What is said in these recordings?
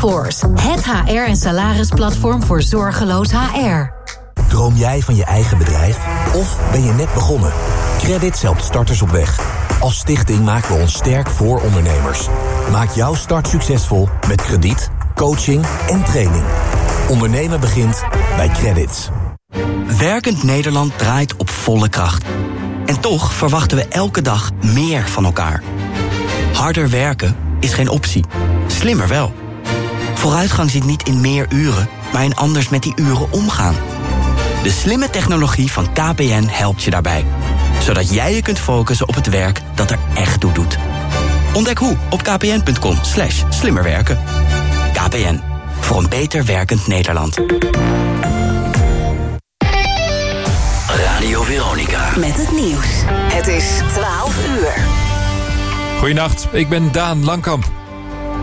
Salesforce, het HR- en salarisplatform voor zorgeloos HR. Droom jij van je eigen bedrijf? Of ben je net begonnen? Credits helpt starters op weg. Als stichting maken we ons sterk voor ondernemers. Maak jouw start succesvol met krediet, coaching en training. Ondernemen begint bij Credits. Werkend Nederland draait op volle kracht. En toch verwachten we elke dag meer van elkaar. Harder werken is geen optie. Slimmer wel. Vooruitgang zit niet in meer uren, maar in anders met die uren omgaan. De slimme technologie van KPN helpt je daarbij. Zodat jij je kunt focussen op het werk dat er echt toe doet. Ontdek hoe op kpn.com slash slimmerwerken. KPN, voor een beter werkend Nederland. Radio Veronica. Met het nieuws. Het is 12 uur. Goedenacht, ik ben Daan Langkamp.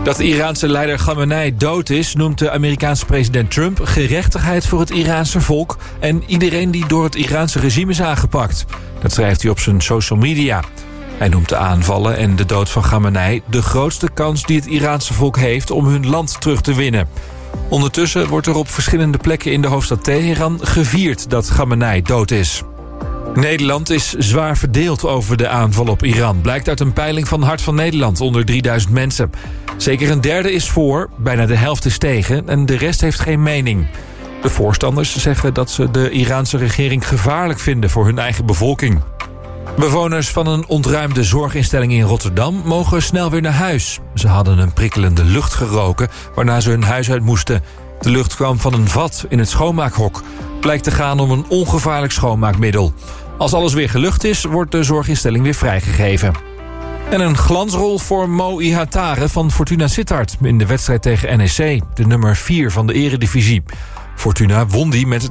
Dat de Iraanse leider Khamenei dood is, noemt de Amerikaanse president Trump gerechtigheid voor het Iraanse volk en iedereen die door het Iraanse regime is aangepakt. Dat schrijft hij op zijn social media. Hij noemt de aanvallen en de dood van Khamenei de grootste kans die het Iraanse volk heeft om hun land terug te winnen. Ondertussen wordt er op verschillende plekken in de hoofdstad Teheran gevierd dat Khamenei dood is. Nederland is zwaar verdeeld over de aanval op Iran. Blijkt uit een peiling van Hart van Nederland onder 3000 mensen. Zeker een derde is voor, bijna de helft is tegen... en de rest heeft geen mening. De voorstanders zeggen dat ze de Iraanse regering gevaarlijk vinden... voor hun eigen bevolking. Bewoners van een ontruimde zorginstelling in Rotterdam... mogen snel weer naar huis. Ze hadden een prikkelende lucht geroken... waarna ze hun huis uit moesten. De lucht kwam van een vat in het schoonmaakhok. Blijkt te gaan om een ongevaarlijk schoonmaakmiddel. Als alles weer gelucht is, wordt de zorginstelling weer vrijgegeven. En een glansrol voor Mo Ihatare van Fortuna Sittard... in de wedstrijd tegen NEC, de nummer 4 van de eredivisie. Fortuna won die met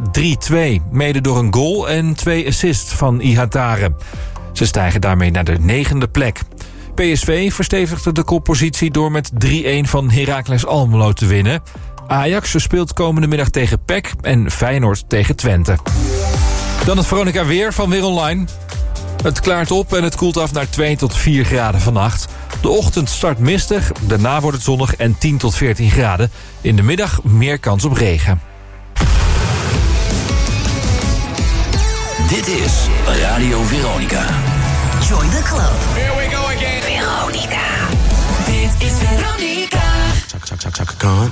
3-2, mede door een goal en twee assists van Ihatare. Ze stijgen daarmee naar de negende plek. PSV verstevigde de koppositie door met 3-1 van Heracles Almelo te winnen. Ajax speelt komende middag tegen PEC en Feyenoord tegen Twente. Dan het Veronica Weer van Weer Online. Het klaart op en het koelt af naar 2 tot 4 graden vannacht. De ochtend start mistig, daarna wordt het zonnig en 10 tot 14 graden. In de middag meer kans op regen. Dit is Radio Veronica. Join the club. Here we go again. Veronica. Dit is Veronica. Chaka Chaka Chaka Khan,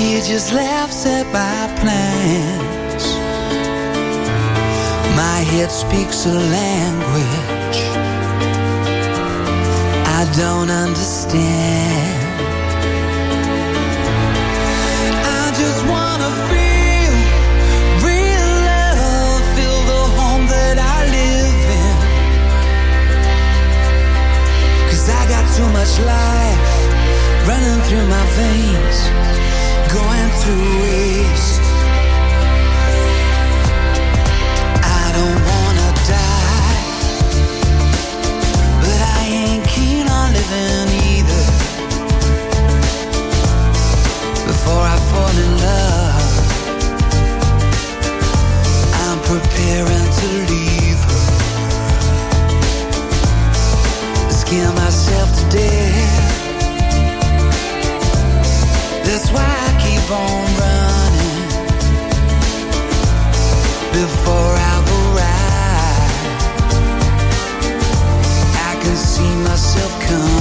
He just laughs at my plans. My head speaks a language I don't understand. I just wanna feel real love, feel the home that I live in. Cause I got too much life running through my veins, going to waste. I don't wanna die, but I ain't keen on living either. Before I fall in love, before arrived. I can see myself coming.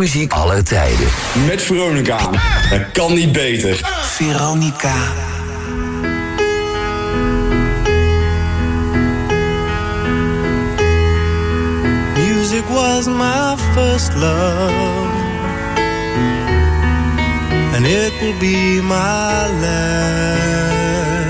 Muziek aller tijden. Met Veronica. Dat kan niet beter. Veronica. Music was my first love, and it will be my last.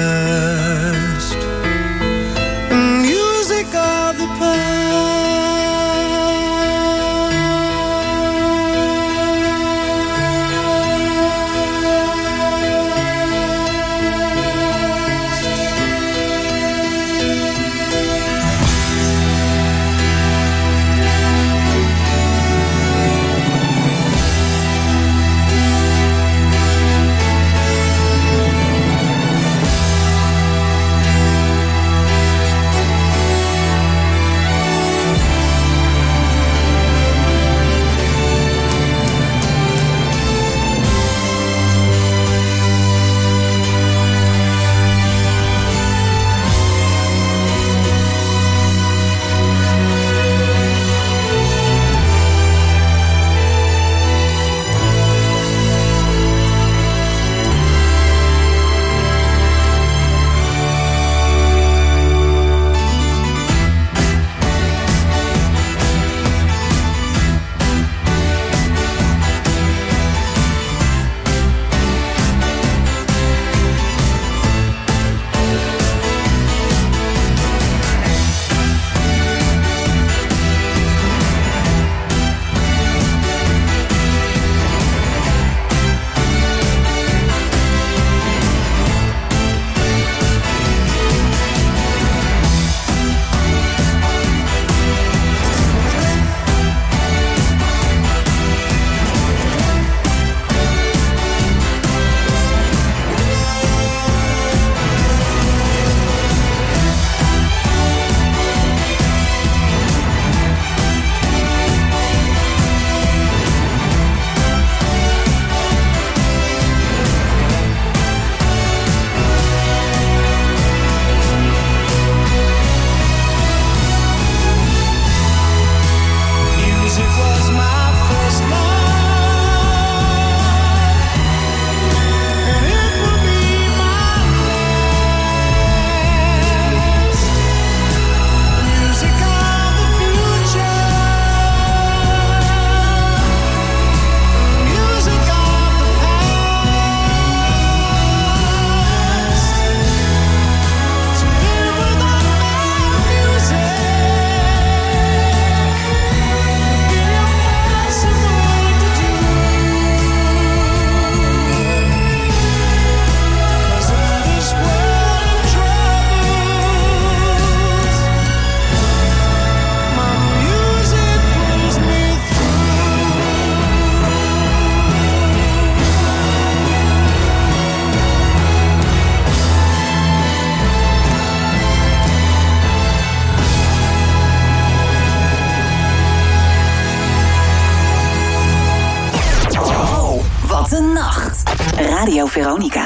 Veronica.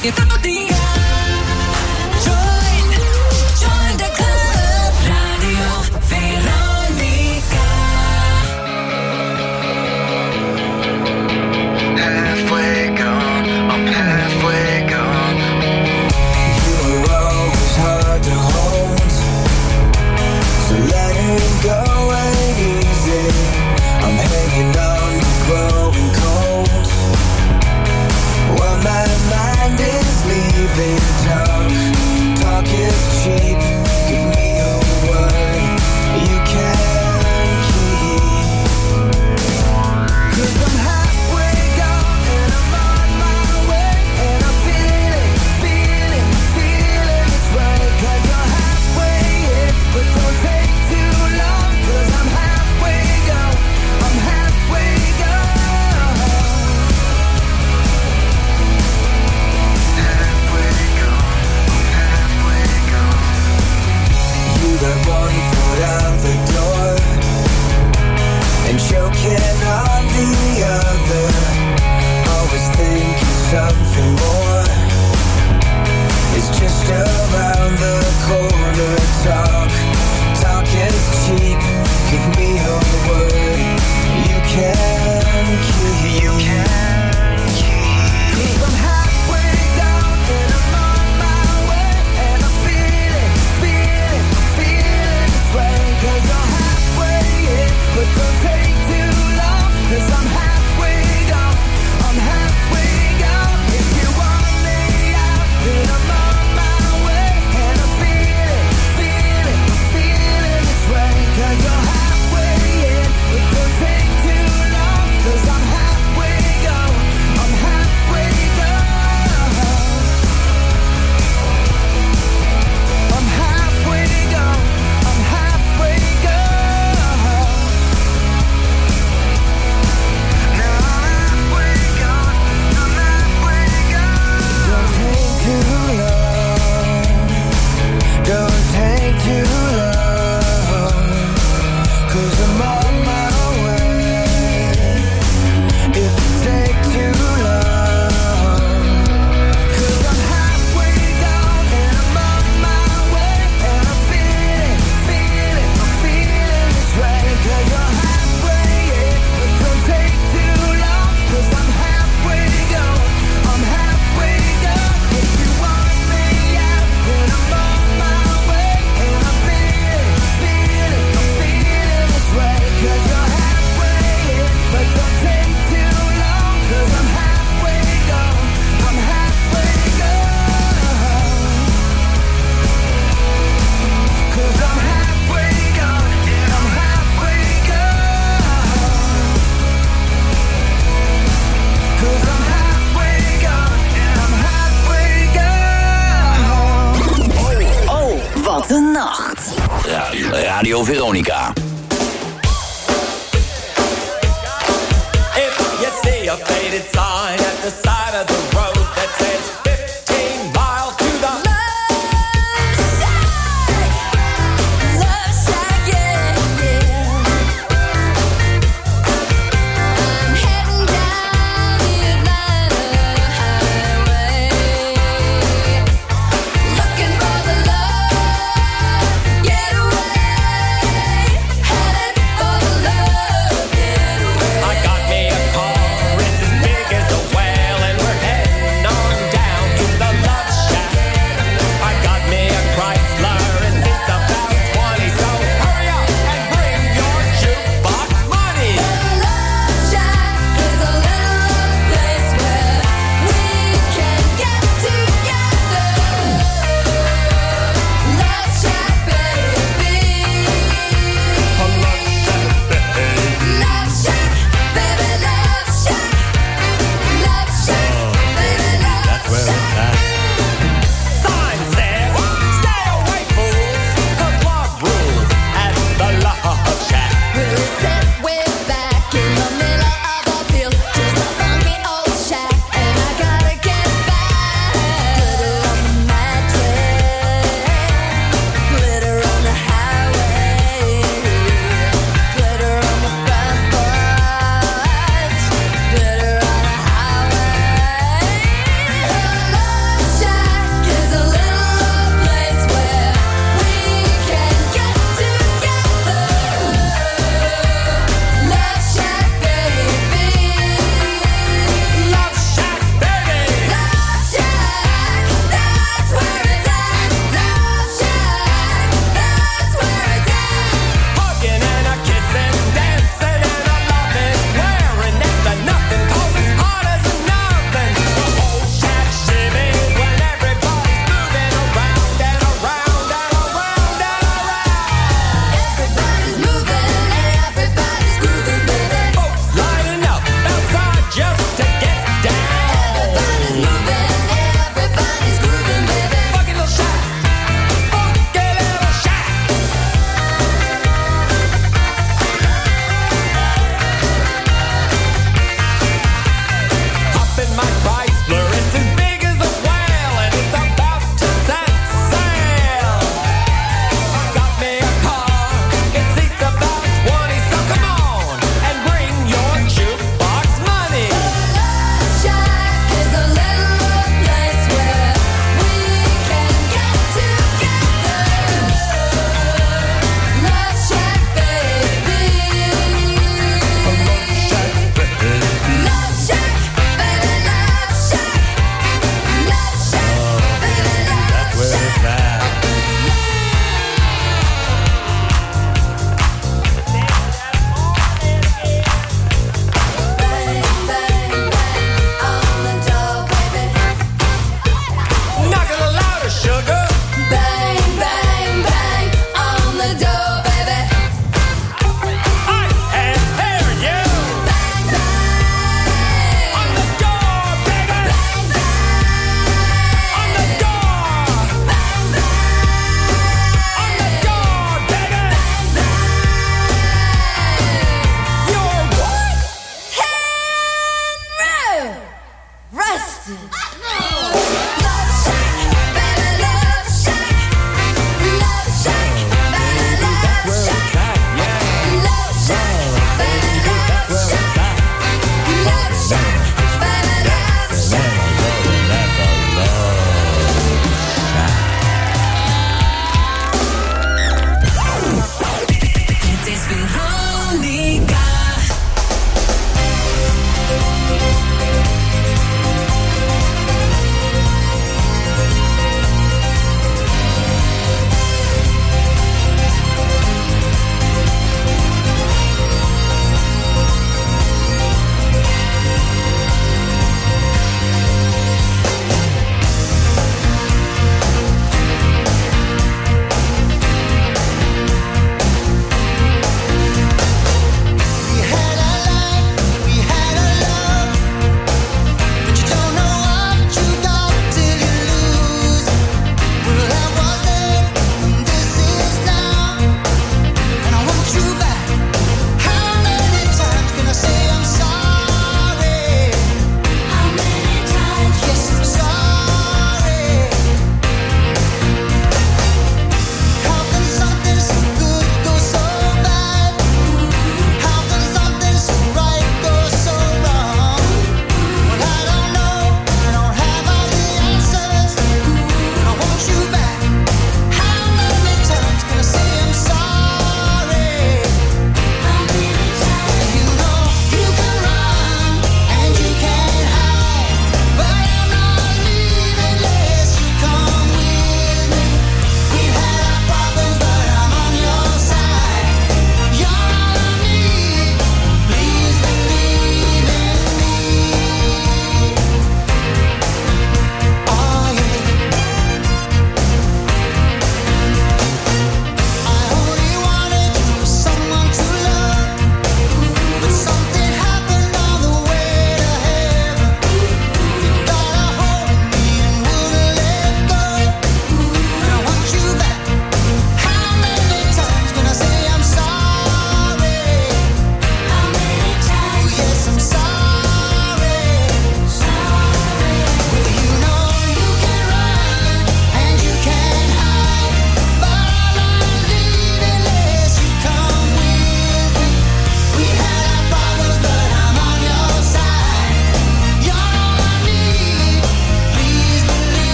Que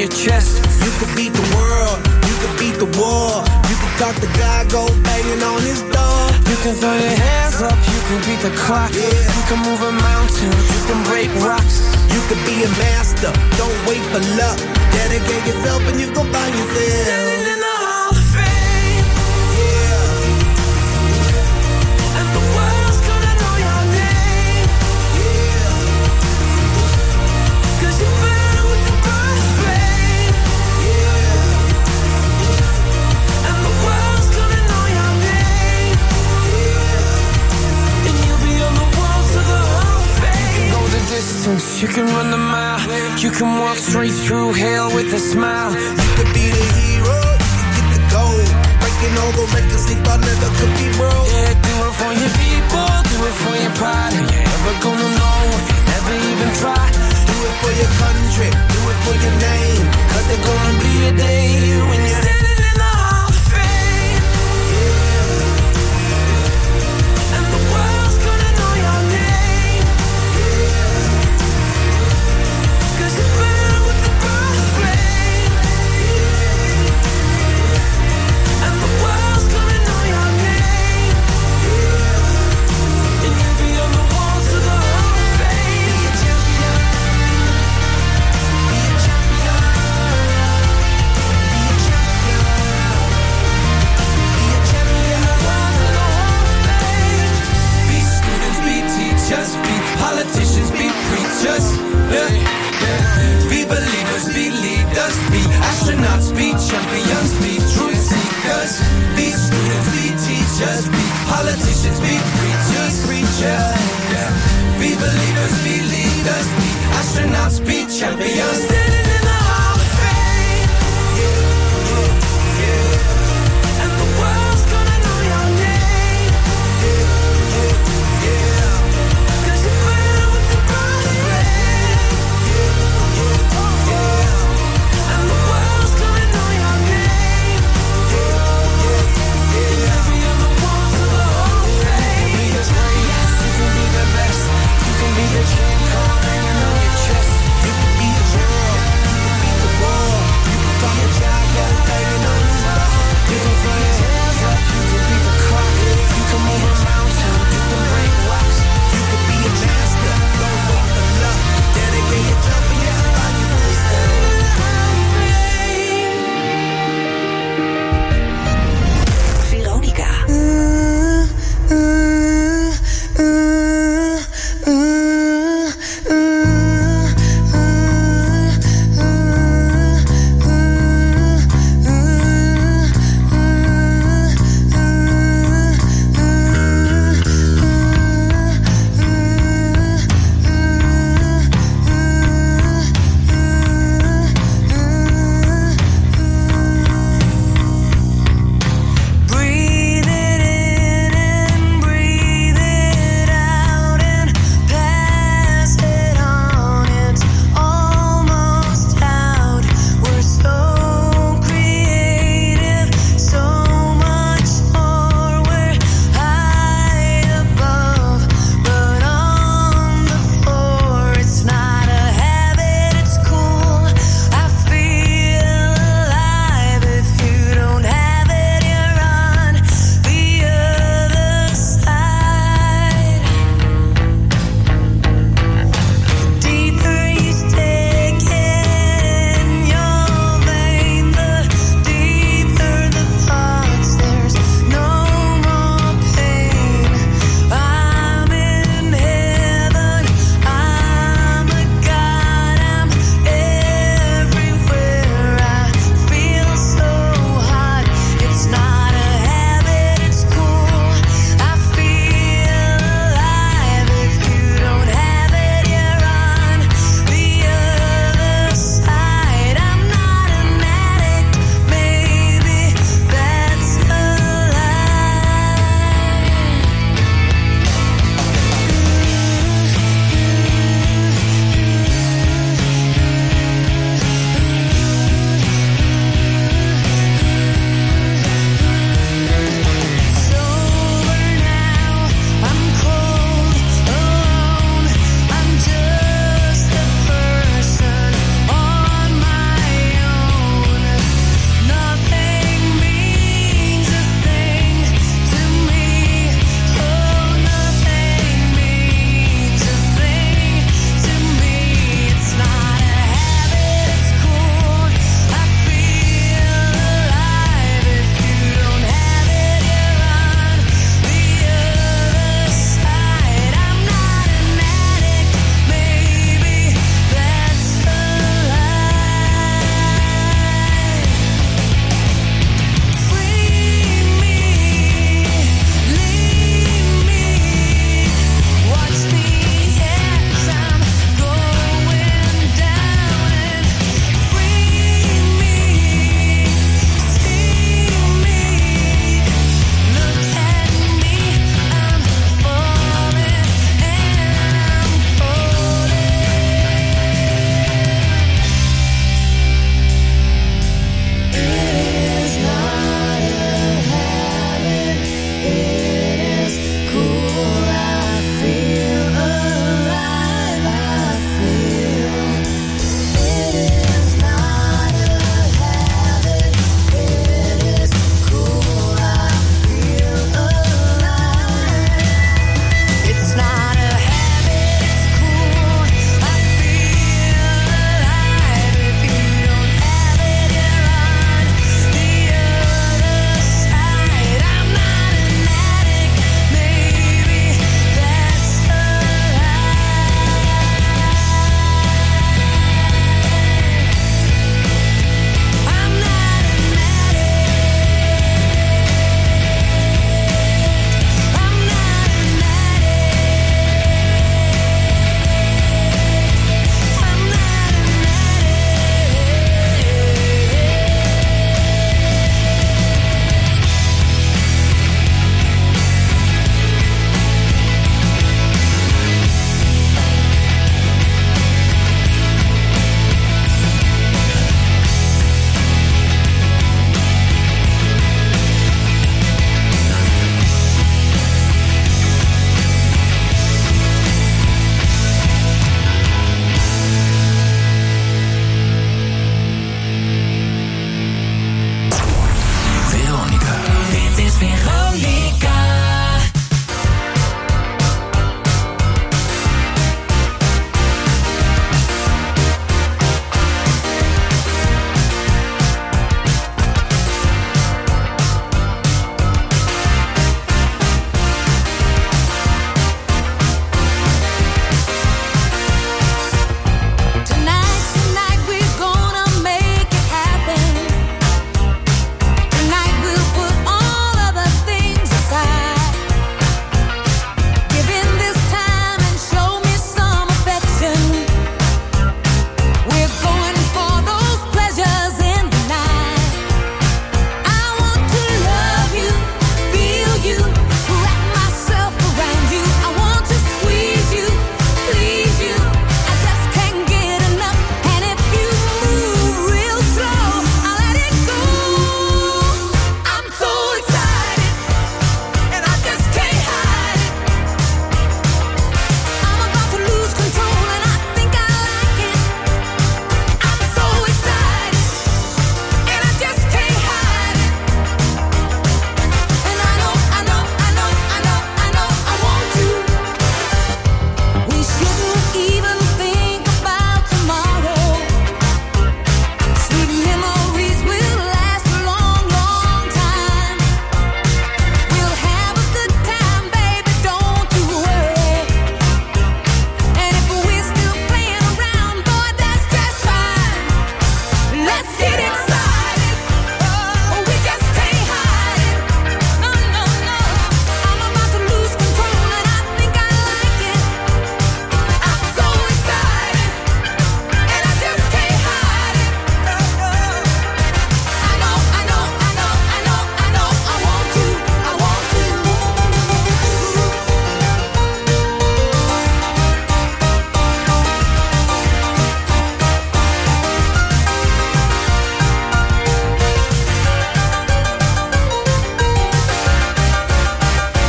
your chest can walk straight through hell with a smile. You could be the hero, you get the gold, breaking all the records